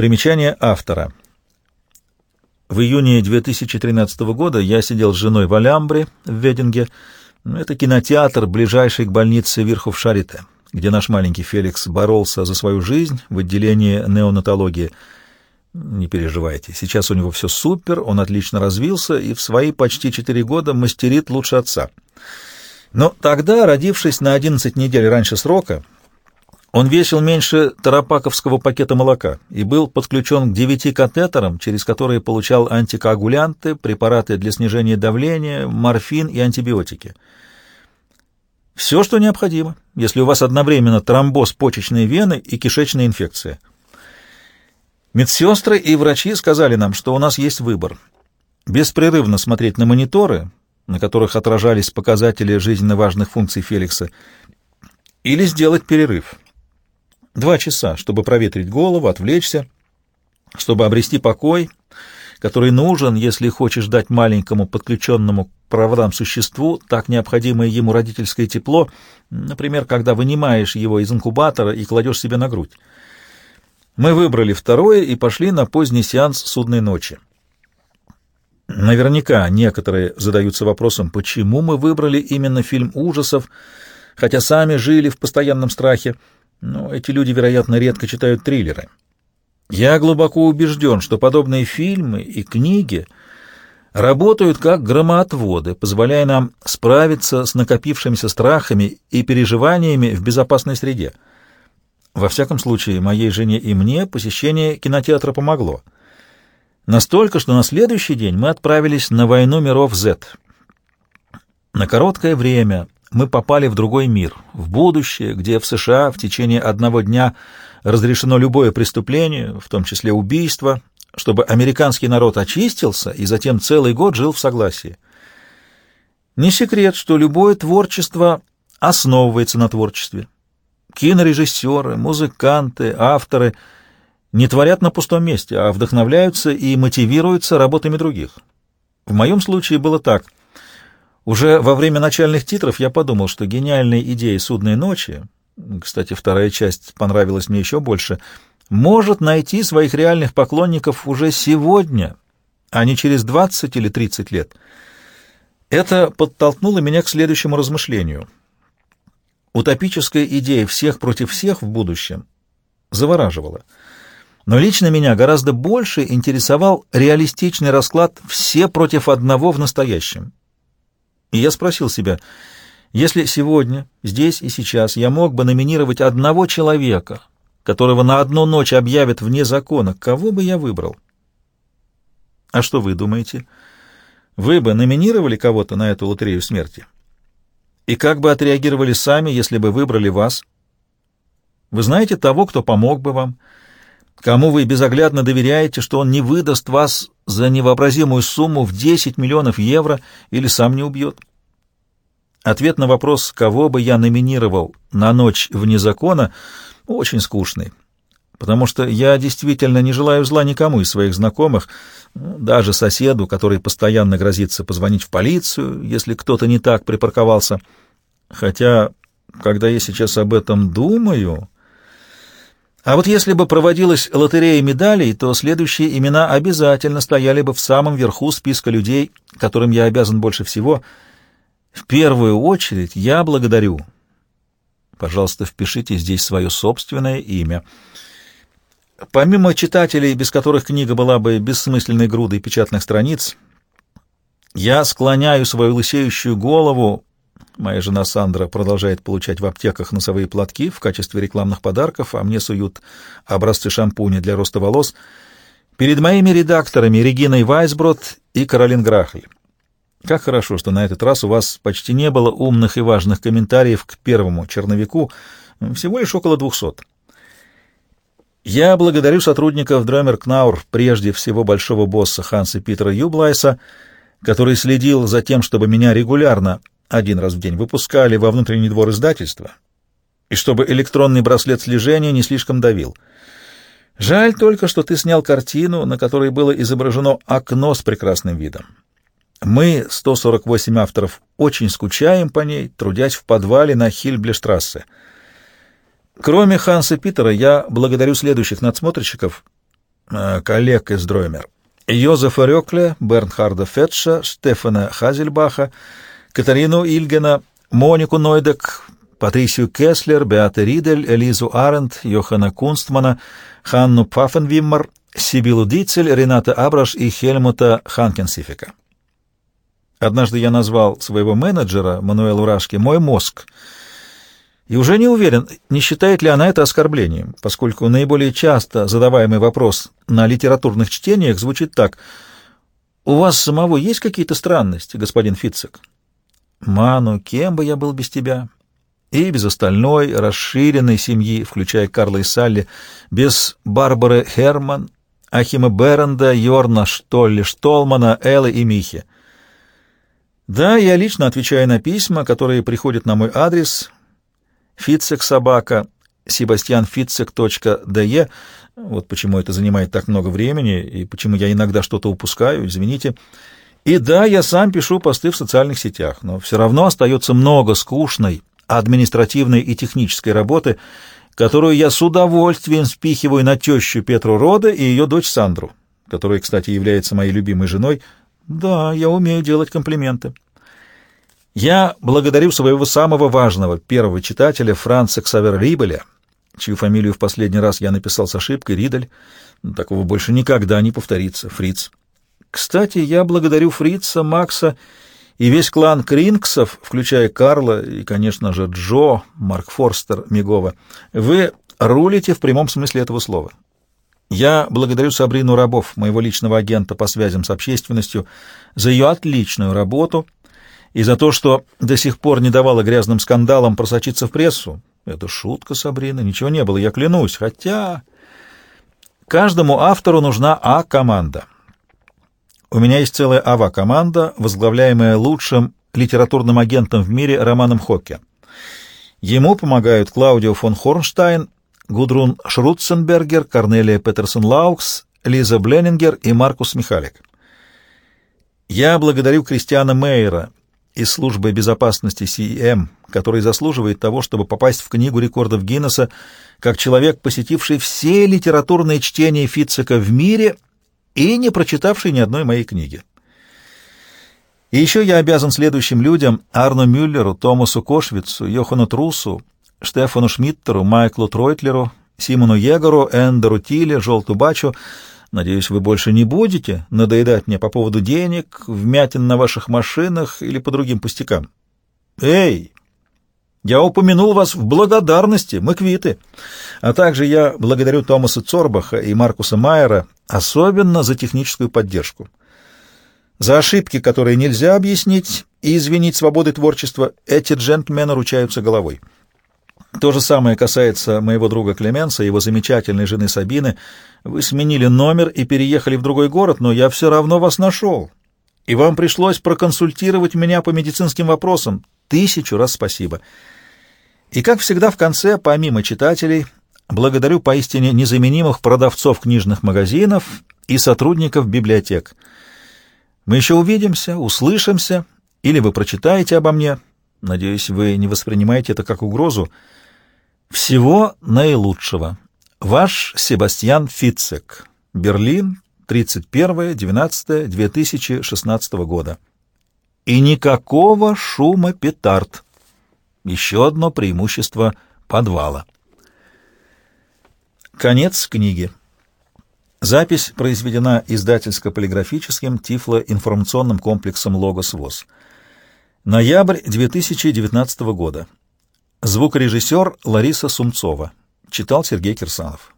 Примечание автора. В июне 2013 года я сидел с женой в Алямбре, в Вединге. Это кинотеатр, ближайший к больнице Вирхов Шарите, где наш маленький Феликс боролся за свою жизнь в отделении неонатологии. Не переживайте, сейчас у него все супер, он отлично развился и в свои почти четыре года мастерит лучше отца. Но тогда, родившись на 11 недель раньше срока, он весил меньше тарапаковского пакета молока и был подключен к девяти катетерам, через которые получал антикоагулянты, препараты для снижения давления, морфин и антибиотики. Все, что необходимо, если у вас одновременно тромбоз почечной вены и кишечная инфекция. Медсестры и врачи сказали нам, что у нас есть выбор. Беспрерывно смотреть на мониторы, на которых отражались показатели жизненно важных функций Феликса, или сделать перерыв — Два часа, чтобы проветрить голову, отвлечься, чтобы обрести покой, который нужен, если хочешь дать маленькому подключенному к проводам существу так необходимое ему родительское тепло, например, когда вынимаешь его из инкубатора и кладешь себе на грудь. Мы выбрали второе и пошли на поздний сеанс судной ночи. Наверняка некоторые задаются вопросом, почему мы выбрали именно фильм ужасов, хотя сами жили в постоянном страхе, но эти люди, вероятно, редко читают триллеры. Я глубоко убежден, что подобные фильмы и книги работают как громоотводы, позволяя нам справиться с накопившимися страхами и переживаниями в безопасной среде. Во всяком случае, моей жене и мне посещение кинотеатра помогло. Настолько, что на следующий день мы отправились на «Войну миров Z». На короткое время мы попали в другой мир, в будущее, где в США в течение одного дня разрешено любое преступление, в том числе убийство, чтобы американский народ очистился и затем целый год жил в согласии. Не секрет, что любое творчество основывается на творчестве. Кинорежиссеры, музыканты, авторы не творят на пустом месте, а вдохновляются и мотивируются работами других. В моем случае было так — уже во время начальных титров я подумал, что гениальная идея «Судной ночи», кстати, вторая часть понравилась мне еще больше, может найти своих реальных поклонников уже сегодня, а не через 20 или 30 лет. Это подтолкнуло меня к следующему размышлению. Утопическая идея «всех против всех» в будущем завораживала. Но лично меня гораздо больше интересовал реалистичный расклад «все против одного» в настоящем. И я спросил себя, если сегодня, здесь и сейчас я мог бы номинировать одного человека, которого на одну ночь объявят вне закона, кого бы я выбрал? А что вы думаете? Вы бы номинировали кого-то на эту лотерею смерти? И как бы отреагировали сами, если бы выбрали вас? Вы знаете того, кто помог бы вам, кому вы безоглядно доверяете, что он не выдаст вас за невообразимую сумму в 10 миллионов евро или сам не убьет? Ответ на вопрос, кого бы я номинировал на ночь вне закона, очень скучный, потому что я действительно не желаю зла никому из своих знакомых, даже соседу, который постоянно грозится позвонить в полицию, если кто-то не так припарковался. Хотя, когда я сейчас об этом думаю... А вот если бы проводилась лотерея медалей, то следующие имена обязательно стояли бы в самом верху списка людей, которым я обязан больше всего. В первую очередь я благодарю. Пожалуйста, впишите здесь свое собственное имя. Помимо читателей, без которых книга была бы бессмысленной грудой печатных страниц, я склоняю свою лысеющую голову Моя жена Сандра продолжает получать в аптеках носовые платки в качестве рекламных подарков, а мне суют образцы шампуня для роста волос. Перед моими редакторами Региной Вайсброд и Каролин Грахель. Как хорошо, что на этот раз у вас почти не было умных и важных комментариев к первому черновику, всего лишь около двухсот. Я благодарю сотрудников Дромер Кнаур, прежде всего большого босса Ханса Питера Юблайса, который следил за тем, чтобы меня регулярно один раз в день выпускали во внутренний двор издательства, и чтобы электронный браслет слежения не слишком давил. Жаль только, что ты снял картину, на которой было изображено окно с прекрасным видом. Мы, 148 авторов, очень скучаем по ней, трудясь в подвале на Хильблештрассе. Кроме Ханса Питера, я благодарю следующих надсмотрщиков. э, коллег из Дроймер. Йозефа Рёкле, Бернхарда Фетша, Штефана Хазельбаха, Катарину Ильгена, Монику Нойдек, Патрисию Кеслер, Беата Ридель, Элизу Арендт, Йохана Кунстмана, Ханну Пфаффенвиммер, Сибилу Дицель, Рената Абраш и Хельмута Ханкенсифика. Однажды я назвал своего менеджера, Мануэлу Рашки, «мой мозг», и уже не уверен, не считает ли она это оскорблением, поскольку наиболее часто задаваемый вопрос на литературных чтениях звучит так «У вас самого есть какие-то странности, господин Фитцек?» «Ману, кем бы я был без тебя?» И без остальной, расширенной семьи, включая Карла и Салли, без Барбары Херман, Ахима Беренда, Йорна Штолли, Штолмана, Эллы и Михи. Да, я лично отвечаю на письма, которые приходят на мой адрес — Фицек собака, себастьянфицек.де. Вот почему это занимает так много времени и почему я иногда что-то упускаю, извините. И да, я сам пишу посты в социальных сетях, но все равно остается много скучной административной и технической работы, которую я с удовольствием спихиваю на тещу Петру Рода и ее дочь Сандру, которая, кстати, является моей любимой женой. Да, я умею делать комплименты. Я благодарю своего самого важного первого читателя Франца Ксавер Рибеля, чью фамилию в последний раз я написал с ошибкой Ридель. Такого больше никогда не повторится, Фриц. Кстати, я благодарю Фрица, Макса и весь клан Кринксов, включая Карла и, конечно же, Джо, Марк Форстер, Мигова. Вы рулите в прямом смысле этого слова. Я благодарю Сабрину Рабов, моего личного агента по связям с общественностью, за ее отличную работу — и за то, что до сих пор не давала грязным скандалам просочиться в прессу. Это шутка, Сабрина, ничего не было, я клянусь. Хотя каждому автору нужна А-команда. У меня есть целая АВА-команда, возглавляемая лучшим литературным агентом в мире Романом Хокке. Ему помогают Клаудио фон Хорнштайн, Гудрун Шрутценбергер, Корнелия Петерсон-Лаукс, Лиза Бленингер и Маркус Михалик. Я благодарю Кристиана Мейера, из службы безопасности CEM, который заслуживает того, чтобы попасть в книгу рекордов Гиннесса как человек, посетивший все литературные чтения Фитцека в мире и не прочитавший ни одной моей книги. И еще я обязан следующим людям — Арну Мюллеру, Томасу Кошвицу, Йохану Трусу, Штефану Шмиттеру, Майклу Тройтлеру, Симону Егору, Эндеру Тиле, Желту Бачу — Надеюсь, вы больше не будете надоедать мне по поводу денег, вмятин на ваших машинах или по другим пустякам. Эй! Я упомянул вас в благодарности, мы квиты. А также я благодарю Томаса Цорбаха и Маркуса Майера, особенно за техническую поддержку. За ошибки, которые нельзя объяснить и извинить свободой творчества, эти джентльмены ручаются головой. То же самое касается моего друга Клеменса и его замечательной жены Сабины. Вы сменили номер и переехали в другой город, но я все равно вас нашел. И вам пришлось проконсультировать меня по медицинским вопросам. Тысячу раз спасибо. И, как всегда, в конце, помимо читателей, благодарю поистине незаменимых продавцов книжных магазинов и сотрудников библиотек. Мы еще увидимся, услышимся, или вы прочитаете обо мне. Надеюсь, вы не воспринимаете это как угрозу. Всего наилучшего. Ваш Себастьян Фицек. Берлин, 31.12.2016 года. И никакого шума петард. Еще одно преимущество подвала. Конец книги. Запись произведена издательско-полиграфическим тифлоинформационным комплексом «Логос ВОЗ». Ноябрь 2019 года. Звукорежиссер Лариса Сумцова. Читал Сергей Кирсанов.